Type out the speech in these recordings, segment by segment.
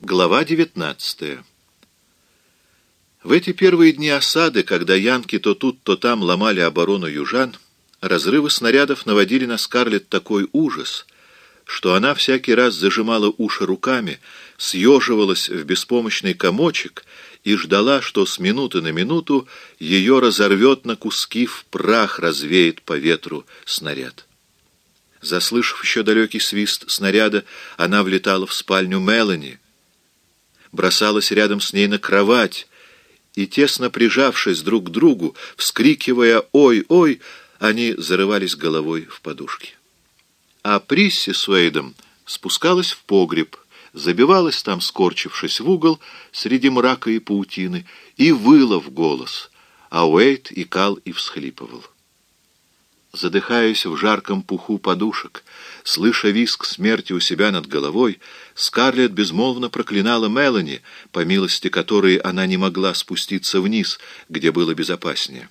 Глава 19 В эти первые дни осады, когда янки то тут, то там ломали оборону южан, разрывы снарядов наводили на Скарлетт такой ужас, что она всякий раз зажимала уши руками, съеживалась в беспомощный комочек и ждала, что с минуты на минуту ее разорвет на куски в прах, развеет по ветру снаряд. Заслышав еще далекий свист снаряда, она влетала в спальню Мелани, бросалась рядом с ней на кровать, и, тесно прижавшись друг к другу, вскрикивая «Ой, ой!», они зарывались головой в подушки. А Присси с Уэйдом спускалась в погреб, забивалась там, скорчившись в угол среди мрака и паутины, и выла в голос, а Уэйд икал и всхлипывал задыхаясь в жарком пуху подушек, слыша виск смерти у себя над головой, Скарлетт безмолвно проклинала Мелани, по милости которой она не могла спуститься вниз, где было безопаснее.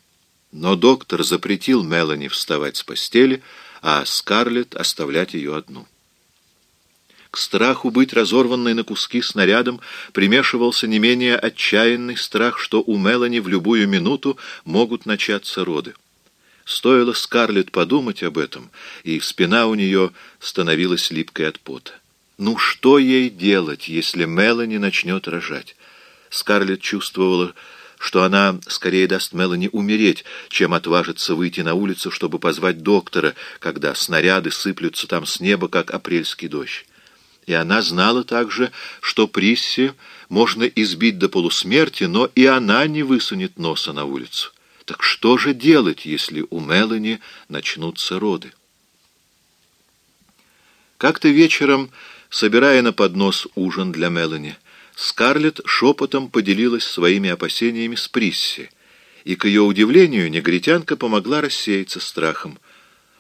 Но доктор запретил Мелани вставать с постели, а Скарлетт оставлять ее одну. К страху быть разорванной на куски снарядом примешивался не менее отчаянный страх, что у Мелани в любую минуту могут начаться роды. Стоило Скарлетт подумать об этом, и спина у нее становилась липкой от пота. Ну что ей делать, если Мелани начнет рожать? Скарлетт чувствовала, что она скорее даст Мелани умереть, чем отважится выйти на улицу, чтобы позвать доктора, когда снаряды сыплются там с неба, как апрельский дождь. И она знала также, что Присси можно избить до полусмерти, но и она не высунет носа на улицу. Так что же делать, если у Мелани начнутся роды? Как-то вечером, собирая на поднос ужин для Мелани, Скарлетт шепотом поделилась своими опасениями с Присси, и, к ее удивлению, негритянка помогла рассеяться страхом.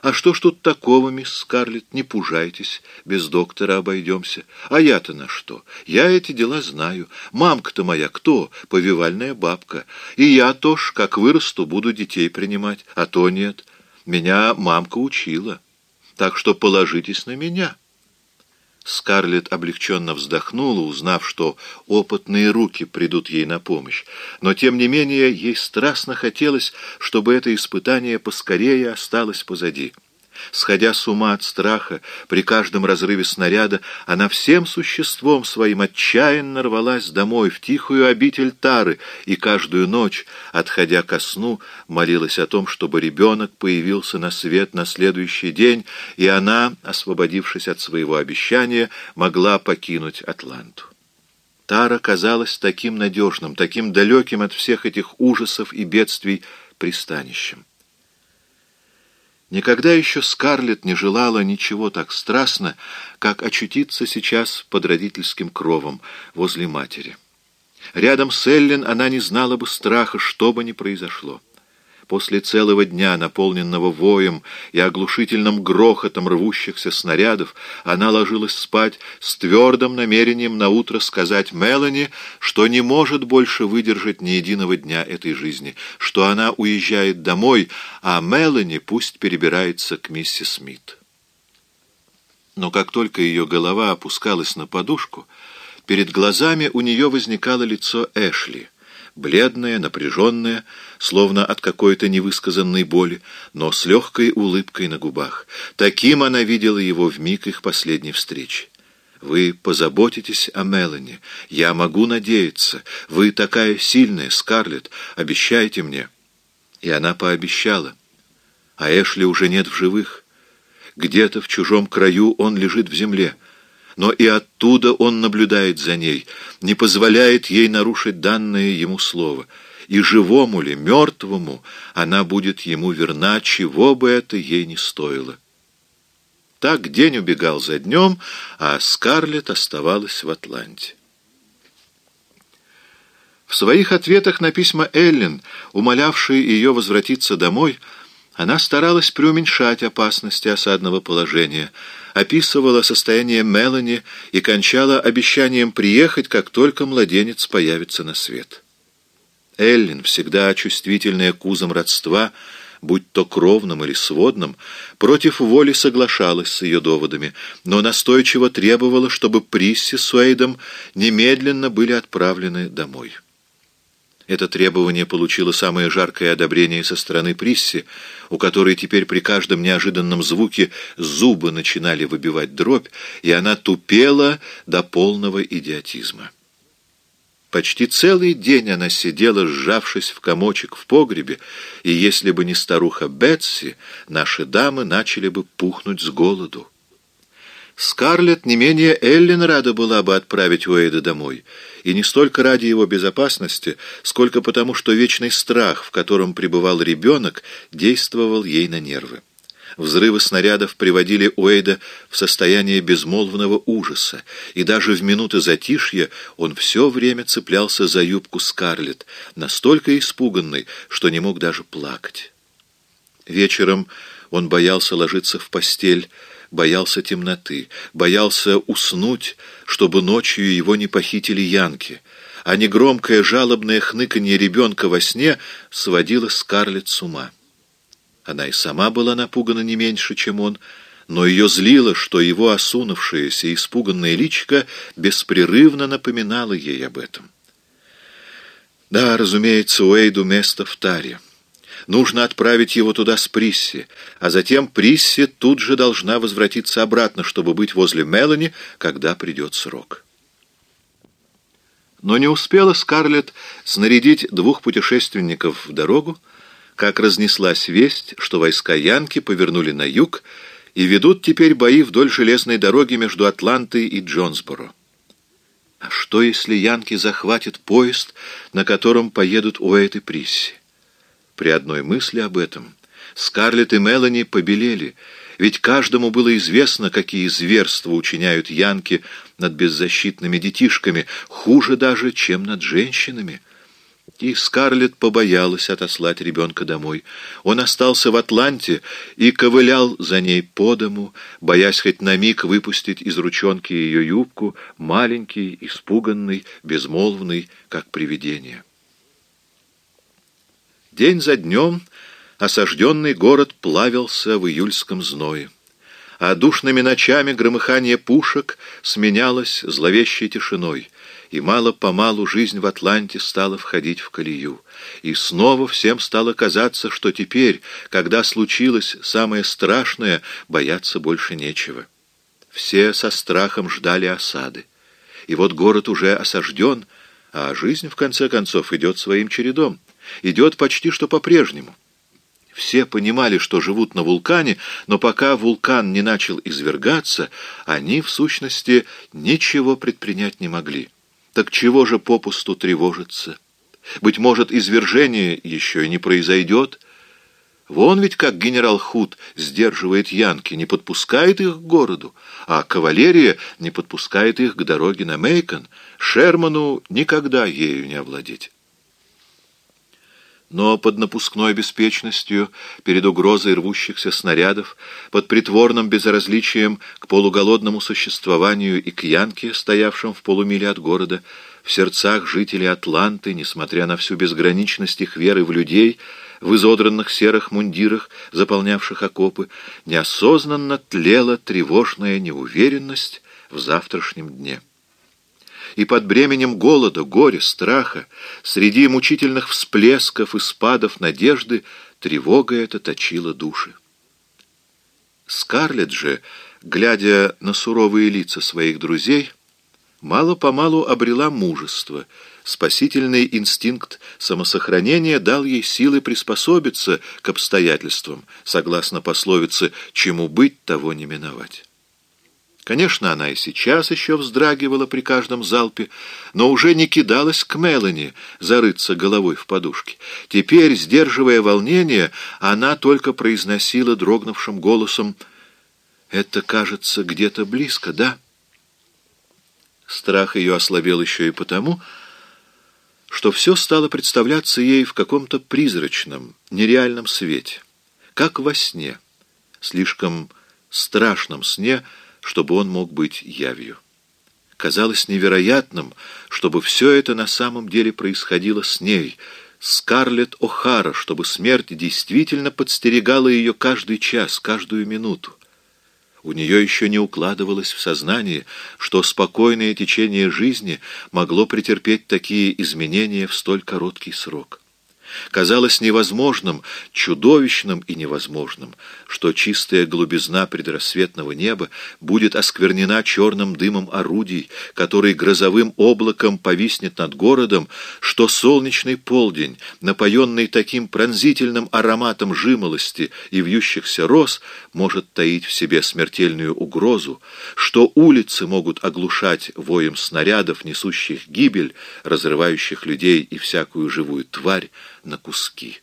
«А что ж тут такого, мисс Скарлетт? Не пужайтесь, без доктора обойдемся. А я-то на что? Я эти дела знаю. Мамка-то моя кто? Повивальная бабка. И я тоже, как вырасту, буду детей принимать, а то нет. Меня мамка учила. Так что положитесь на меня». Скарлетт облегченно вздохнула, узнав, что опытные руки придут ей на помощь. Но, тем не менее, ей страстно хотелось, чтобы это испытание поскорее осталось позади. Сходя с ума от страха, при каждом разрыве снаряда, она всем существом своим отчаянно рвалась домой, в тихую обитель Тары, и каждую ночь, отходя ко сну, молилась о том, чтобы ребенок появился на свет на следующий день, и она, освободившись от своего обещания, могла покинуть Атланту. Тара казалась таким надежным, таким далеким от всех этих ужасов и бедствий пристанищем. Никогда еще Скарлетт не желала ничего так страстно, как очутиться сейчас под родительским кровом возле матери. Рядом с Эллен она не знала бы страха, что бы ни произошло. После целого дня, наполненного воем и оглушительным грохотом рвущихся снарядов, она ложилась спать с твердым намерением наутро сказать Мелани, что не может больше выдержать ни единого дня этой жизни, что она уезжает домой, а Мелани пусть перебирается к миссис Смит. Но как только ее голова опускалась на подушку, перед глазами у нее возникало лицо Эшли — бледная, напряженная, словно от какой-то невысказанной боли, но с легкой улыбкой на губах. Таким она видела его в миг их последней встречи. «Вы позаботитесь о Мелани. Я могу надеяться. Вы такая сильная, Скарлетт. Обещайте мне». И она пообещала. А Эшли уже нет в живых. Где-то в чужом краю он лежит в земле но и оттуда он наблюдает за ней, не позволяет ей нарушить данное ему слово. И живому ли, мертвому, она будет ему верна, чего бы это ей не стоило. Так день убегал за днем, а Скарлетт оставалась в Атланте. В своих ответах на письма Эллен, умолявшие ее возвратиться домой, она старалась преуменьшать опасности осадного положения, описывала состояние Мелани и кончала обещанием приехать, как только младенец появится на свет. Эллин, всегда чувствительная к узам родства, будь то кровным или сводным, против воли соглашалась с ее доводами, но настойчиво требовала, чтобы Присси с Уэйдом немедленно были отправлены домой. Это требование получило самое жаркое одобрение со стороны Присси, у которой теперь при каждом неожиданном звуке зубы начинали выбивать дробь, и она тупела до полного идиотизма. Почти целый день она сидела, сжавшись в комочек в погребе, и если бы не старуха Бетси, наши дамы начали бы пухнуть с голоду. Скарлетт не менее Эллен рада была бы отправить Уэйда домой, и не столько ради его безопасности, сколько потому, что вечный страх, в котором пребывал ребенок, действовал ей на нервы. Взрывы снарядов приводили Уэйда в состояние безмолвного ужаса, и даже в минуты затишья он все время цеплялся за юбку Скарлетт, настолько испуганный, что не мог даже плакать. Вечером он боялся ложиться в постель, боялся темноты, боялся уснуть, чтобы ночью его не похитили янки, а негромкое жалобное хныканье ребенка во сне сводило Скарлетт с ума. Она и сама была напугана не меньше, чем он, но ее злило, что его осунувшееся и испуганное личико беспрерывно напоминало ей об этом. Да, разумеется, Уэйду место в таре. Нужно отправить его туда с Присси, а затем Присси тут же должна возвратиться обратно, чтобы быть возле Мелани, когда придет срок. Но не успела Скарлетт снарядить двух путешественников в дорогу, как разнеслась весть, что войска Янки повернули на юг и ведут теперь бои вдоль железной дороги между Атлантой и Джонсборо. А что, если Янки захватят поезд, на котором поедут Уэйт и Присси? При одной мысли об этом Скарлетт и Мелани побелели, ведь каждому было известно, какие зверства учиняют Янки над беззащитными детишками, хуже даже, чем над женщинами. И Скарлетт побоялась отослать ребенка домой. Он остался в Атланте и ковылял за ней по дому, боясь хоть на миг выпустить из ручонки ее юбку, маленький, испуганный, безмолвный, как привидение. День за днем осажденный город плавился в июльском зное, а душными ночами громыхание пушек сменялось зловещей тишиной — и мало-помалу жизнь в Атланте стала входить в колею. И снова всем стало казаться, что теперь, когда случилось самое страшное, бояться больше нечего. Все со страхом ждали осады. И вот город уже осажден, а жизнь, в конце концов, идет своим чередом. Идет почти что по-прежнему. Все понимали, что живут на вулкане, но пока вулкан не начал извергаться, они, в сущности, ничего предпринять не могли. Так чего же попусту тревожиться? Быть может, извержение еще и не произойдет? Вон ведь как генерал Худ сдерживает янки, не подпускает их к городу, а кавалерия не подпускает их к дороге на Мейкон. Шерману никогда ею не овладеть. Но под напускной беспечностью, перед угрозой рвущихся снарядов, под притворным безразличием к полуголодному существованию и к Янке, стоявшим в полумиле от города, в сердцах жителей Атланты, несмотря на всю безграничность их веры в людей, в изодранных серых мундирах, заполнявших окопы, неосознанно тлела тревожная неуверенность в завтрашнем дне и под бременем голода, горя, страха, среди мучительных всплесков и спадов надежды, тревога эта точила души. Скарлетт же, глядя на суровые лица своих друзей, мало-помалу обрела мужество. Спасительный инстинкт самосохранения дал ей силы приспособиться к обстоятельствам, согласно пословице «чему быть, того не миновать». Конечно, она и сейчас еще вздрагивала при каждом залпе, но уже не кидалась к Мелани зарыться головой в подушке. Теперь, сдерживая волнение, она только произносила дрогнувшим голосом «Это, кажется, где-то близко, да?» Страх ее ослабел еще и потому, что все стало представляться ей в каком-то призрачном, нереальном свете, как во сне, слишком страшном сне, чтобы он мог быть явью. Казалось невероятным, чтобы все это на самом деле происходило с ней, Скарлетт О'Хара, чтобы смерть действительно подстерегала ее каждый час, каждую минуту. У нее еще не укладывалось в сознании, что спокойное течение жизни могло претерпеть такие изменения в столь короткий срок. Казалось невозможным, чудовищным и невозможным, что чистая глубизна предрассветного неба будет осквернена черным дымом орудий, который грозовым облаком повиснет над городом, что солнечный полдень, напоенный таким пронзительным ароматом жимолости и вьющихся роз, может таить в себе смертельную угрозу, что улицы могут оглушать воем снарядов, несущих гибель, разрывающих людей и всякую живую тварь, на куски.